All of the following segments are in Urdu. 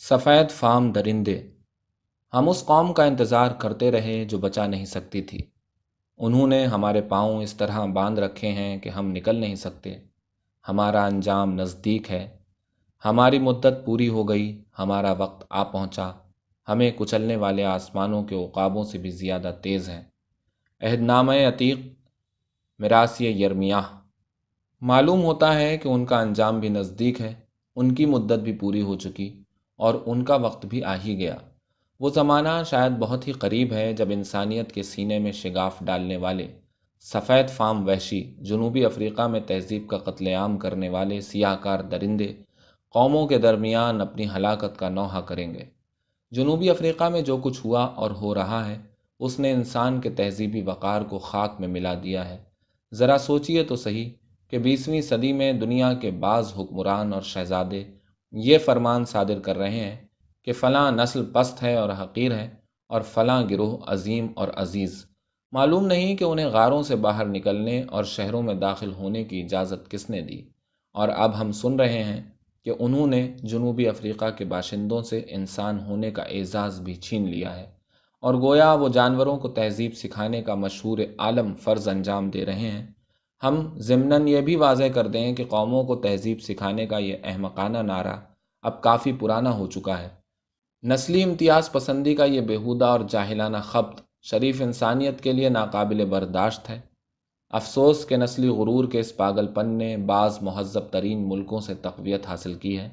سفید فام درندے۔ ہم اس قوم کا انتظار کرتے رہے جو بچا نہیں سکتی تھی۔ انہوں نے ہمارے پاؤں اس طرح باندھ رکھے ہیں کہ ہم نکل نہیں سکتے۔ ہمارا انجام نزدیک ہے۔ ہماری مدت پوری ہو گئی، ہمارا وقت آ پہنچا۔ ہمیں کچلنے والے آسمانوں کے عقابوں سے بھی زیادہ تیز ہیں۔ عہد نامہ عتیق مراثی یرمیاہ۔ معلوم ہوتا ہے کہ ان کا انجام بھی نزدیک ہے۔ ان کی مدت بھی پوری ہو چکی۔ اور ان کا وقت بھی آ ہی گیا۔ وہ زمانہ شاید بہت ہی قریب ہے جب انسانیت کے سینے میں شگاف ڈالنے والے، سفید فام وحشی، جنوبی افریقہ میں تہذیب کا قتل عام کرنے والے سیاہ کار درندے قوموں کے درمیان اپنی ہلاکت کا نوحہ کریں گے۔ جنوبی افریقہ میں جو کچھ ہوا اور ہو رہا ہے، اس نے انسان کے تہذیبی وقار کو خاک میں ملا دیا ہے۔ ذرا سوچئے تو صحیح کہ بیسویں صدی میں دنیا کے بعض حکمران اور شہزادے یہ فرمان صادر کر رہے ہیں کہ فلاں نسل پست ہے اور حقیر ہے اور فلاں گروہ عظیم اور عزیز۔ معلوم نہیں کہ انہیں غاروں سے باہر نکلنے اور شہروں میں داخل ہونے کی اجازت کس نے دی۔ اور اب ہم سن رہے ہیں کہ انہوں نے جنوبی افریقہ کے باشندوں سے انسان ہونے کا اعزاز بھی چھین لیا ہے۔ اور گویا وہ جانوروں کو تہذیب سکھانے کا مشہور عالم فرض انجام دے رہے ہیں۔ ہم ضمن یہ بھی واضح کر دیں کہ قوموں کو تہذیب سکھانے کا یہ احمقانہ نعرہ اب کافی پرانا ہو چکا ہے۔ نسلی امتیاز پسندی کا یہ بیہودہ اور جاہلانہ خبت شریف انسانیت کے لیے ناقابل برداشت ہے۔ افسوس کے نسلی غرور کے اس پاگل پن نے بعض مہذب ترین ملکوں سے تقویت حاصل کی ہے۔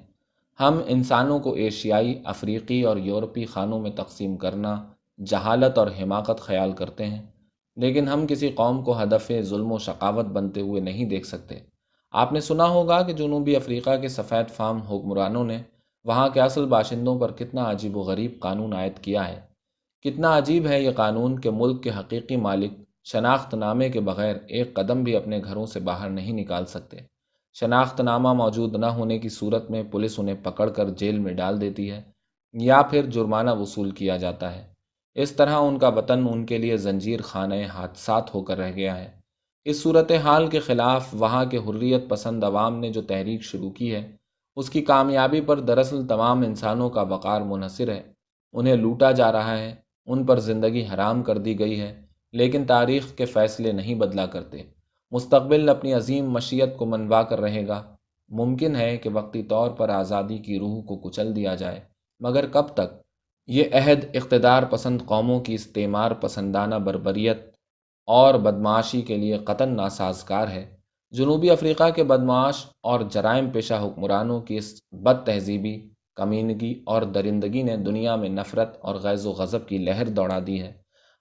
ہم انسانوں کو ایشیائی، افریقی اور یورپی خانوں میں تقسیم کرنا جہالت اور حماقت خیال کرتے ہیں۔ لیکن ہم کسی قوم کو ہدف ظلم و شقاوت بنتے ہوئے نہیں دیکھ سکتے۔ آپ نے سنا ہوگا کہ جنوبی افریقہ کے سفید فام حکمرانوں نے وہاں کے اصل باشندوں پر کتنا عجیب و غریب قانون عائد کیا ہے۔ کتنا عجیب ہے یہ قانون کہ ملک کے حقیقی مالک شناخت نامے کے بغیر ایک قدم بھی اپنے گھروں سے باہر نہیں نکال سکتے۔ شناخت نامہ موجود نہ ہونے کی صورت میں پولیس انہیں پکڑ کر جیل میں ڈال دیتی ہے یا پھر جرمانہ وصول کیا جاتا ہے۔ اس طرح ان کا وطن ان کے لیے زنجیر خانہ حادثات ہو کر رہ گیا ہے۔ اس صورت حال کے خلاف وہاں کے حریت پسند عوام نے جو تحریک شروع کی ہے، اس کی کامیابی پر دراصل تمام انسانوں کا وقار منحصر ہے۔ انہیں لوٹا جا رہا ہے، ان پر زندگی حرام کر دی گئی ہے، لیکن تاریخ کے فیصلے نہیں بدلا کرتے۔ مستقبل اپنی عظیم مشیت کو منوا کر رہے گا۔ ممکن ہے کہ وقتی طور پر آزادی کی روح کو کچل دیا جائے، مگر کب تک؟ یہ عہد اقتدار پسند قوموں کی استعمار پسندانہ بربریت اور بدمعاشی کے لیے قطن ناسازگار ہے۔ جنوبی افریقہ کے بدمعاش اور جرائم پیشہ حکمرانوں کی اس بد تہذیبی کمینگی اور درندگی نے دنیا میں نفرت اور غیظ و غضب کی لہر دوڑا دی ہے۔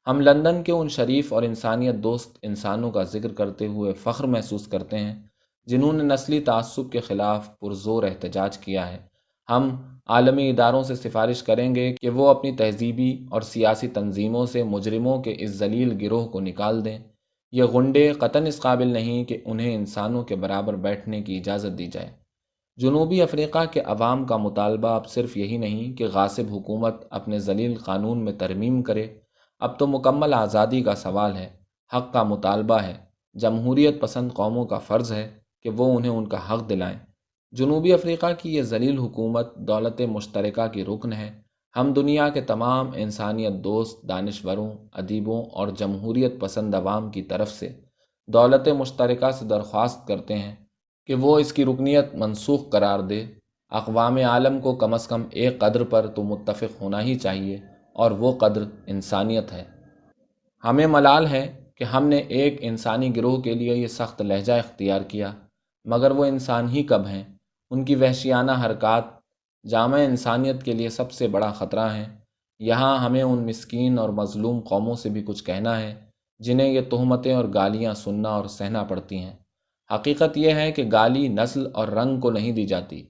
ہم لندن کے ان شریف اور انسانیت دوست انسانوں کا ذکر کرتے ہوئے فخر محسوس کرتے ہیں، جنہوں نے نسلی تعصب کے خلاف پرزور احتجاج کیا ہے۔ ہم عالمی اداروں سے سفارش کریں گے کہ وہ اپنی تہذیبی اور سیاسی تنظیموں سے مجرموں کے اس ذلیل گروہ کو نکال دیں۔ یہ غنڈے قطن اس قابل نہیں کہ انہیں انسانوں کے برابر بیٹھنے کی اجازت دی جائے۔ جنوبی افریقہ کے عوام کا مطالبہ اب صرف یہی نہیں کہ غاصب حکومت اپنے ذلیل قانون میں ترمیم کرے۔ اب تو مکمل آزادی کا سوال ہے، حق کا مطالبہ ہے۔ جمہوریت پسند قوموں کا فرض ہے کہ وہ انہیں ان کا حق دلائیں۔ جنوبی افریقہ کی یہ ذلیل حکومت دولت مشترکہ کی رکن ہے۔ ہم دنیا کے تمام انسانیت دوست، دانشوروں، ادیبوں اور جمہوریت پسند عوام کی طرف سے دولت مشترکہ سے درخواست کرتے ہیں کہ وہ اس کی رکنیت منسوخ قرار دے۔ اقوام عالم کو کم از کم ایک قدر پر تو متفق ہونا ہی چاہیے اور وہ قدر انسانیت ہے۔ ہمیں ملال ہے کہ ہم نے ایک انسانی گروہ کے لیے یہ سخت لہجہ اختیار کیا، مگر وہ انسان ہی کب ہیں؟ ان کی وحشیانہ حرکات جامع انسانیت کے لیے سب سے بڑا خطرہ ہیں۔ یہاں ہمیں ان مسکین اور مظلوم قوموں سے بھی کچھ کہنا ہے، جنہیں یہ تہمتیں اور گالیاں سننا اور سہنا پڑتی ہیں۔ حقیقت یہ ہے کہ گالی نسل اور رنگ کو نہیں دی جاتی۔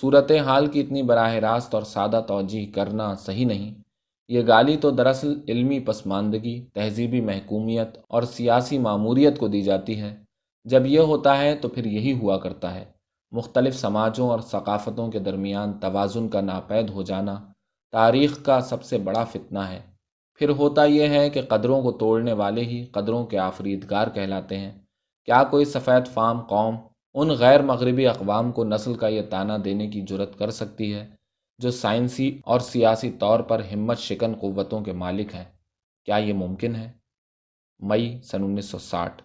صورت حال کی اتنی براہ راست اور سادہ توجہ کرنا صحیح نہیں۔ یہ گالی تو دراصل علمی پسماندگی، تہذیبی محکومیت اور سیاسی معموریت کو دی جاتی ہے۔ جب یہ ہوتا ہے تو پھر یہی ہوا کرتا ہے۔ مختلف سماجوں اور ثقافتوں کے درمیان توازن کا ناپید ہو جانا تاریخ کا سب سے بڑا فتنہ ہے۔ پھر ہوتا یہ ہے کہ قدروں کو توڑنے والے ہی قدروں کے آفریدگار کہلاتے ہیں۔ کیا کوئی سفید فام قوم ان غیر مغربی اقوام کو نسل کا یہ تانہ دینے کی جرت کر سکتی ہے جو سائنسی اور سیاسی طور پر ہمت شکن قوتوں کے مالک ہیں؟ کیا یہ ممکن ہے؟ مئی سن انیس سو ساٹھ۔